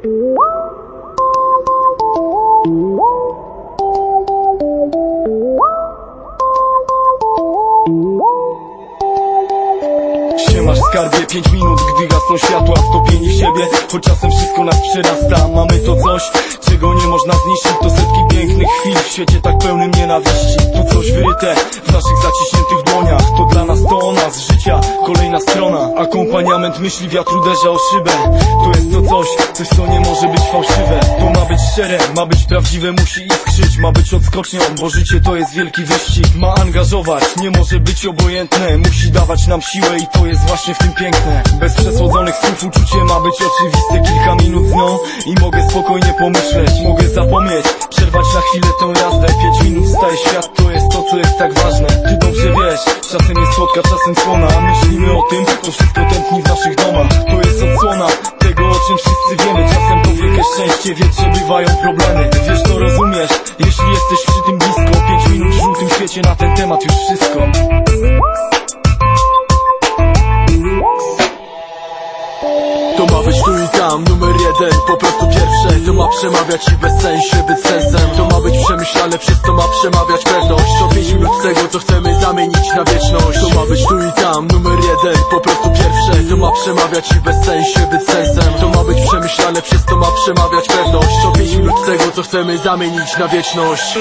Masz skarbie 5 minut, gdy gasną światła Wtopieni w siebie, choć czasem wszystko nas przerasta Mamy to coś, czego nie można zniszczyć. To setki pięknych chwil w świecie tak pełnym nienawiści. Tu coś wyryte w naszych zaciśniętych życia, kolejna strona Akompaniament myśli, wiatr uderza o szybę. To jest to coś, coś co nie może być fałszywe. To ma być szczere, ma być prawdziwe, musi iskrzyć. Ma być odskocznią, bo życie to jest wielki wyścig. Ma angażować, nie może być obojętne. Musi dawać nam siłę i to jest właśnie w tym piękne. Bez przesłodzonych słów uczucie ma być oczywiste. Kilka minut z nią i mogę spokojnie pomyśleć. Mogę zapomnieć, przerwać na chwilę tą jazdę. Pięć minut staje świat, to jest to co jest tak ważne. Ty dobrze wiesz, czasem jest słodka, czasem słona. Myślimy o tym, to wszystko tętni w naszych domach. To jest odsłona tego o czym wszyscy wiemy. Czasem to wielkie szczęście, wiedz, że bywają problemy. Wiesz to rozumiesz, jeśli jesteś przy tym blisko. Pięć minut w żółtym świecie na ten temat już wszystko. To ma być tu i tam, numer jeden, po prostu pierwsze. To ma przemawiać i bez sensie być sensem. To ma być przemyślane, przez to ma przemawiać pewność. To pięć minut tego, co chcemy zamienić na wieczność. To ma być tu i tam, numer jeden, po prostu pierwsze. To ma przemawiać i bez sensie być sensem. To ma być przemyślane, przez to ma przemawiać pewność. To pięć minut tego, co chcemy zamienić na wieczność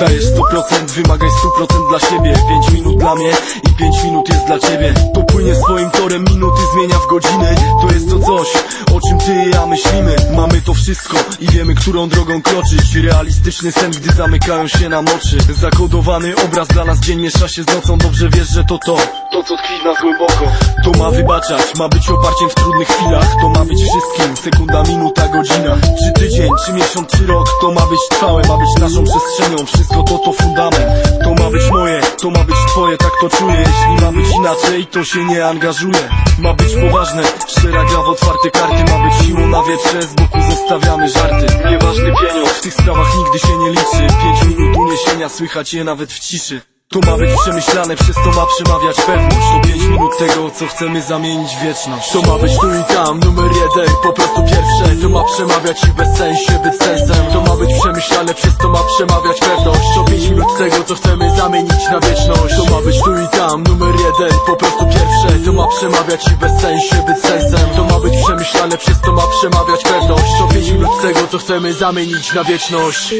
Dajesz 100%, wymagaj 100% dla siebie. 5 minut dla mnie i 5 minut jest dla ciebie płynie swoim torem, minuty zmienia w godziny. To jest to coś, o czym ty i ja myślimy. Mamy to wszystko i wiemy, którą drogą kroczyć. Realistyczny sen, gdy zamykają się nam oczy. Zakodowany obraz dla nas dzień miesza się z nocą. Dobrze wiesz, że to to, to co tkwi w nas głęboko. To ma wybaczać, ma być oparciem w trudnych chwilach. To ma być wszystkim, sekunda, minuta, godzina. Czy tydzień, czy miesiąc, czy rok. To ma być trwałe, ma być naszą przestrzenią. Wszystko to to fundament. To ma być moje, to ma być twoje, tak to czuję. Jeśli ma być inaczej, to się nie angażuję. Ma być poważne, szczera gra w otwarte karty Ma być siłą na wietrze, z boku zostawiamy żarty. Nieważny pieniądz, w tych sprawach nigdy się nie liczy. Pięć minut uniesienia, słychać je nawet w ciszy. To ma być przemyślane, przez to ma przemawiać pewność. To pięć minut tego, co chcemy zamienić wieczność. To ma być tu i tam, numer jeden, po prostu pierwsze. To ma przemawiać i bez sensie być sensem. To ma być przemyślane, przez to ma przemawiać pewność tego co chcemy zamienić na wieczność. To ma być tu i tam, numer jeden, po prostu pierwsze. To ma przemawiać i bez sensie być sensem. To ma być przemyślane, przez to ma przemawiać pewność. To pięć minut tego co chcemy zamienić na wieczność.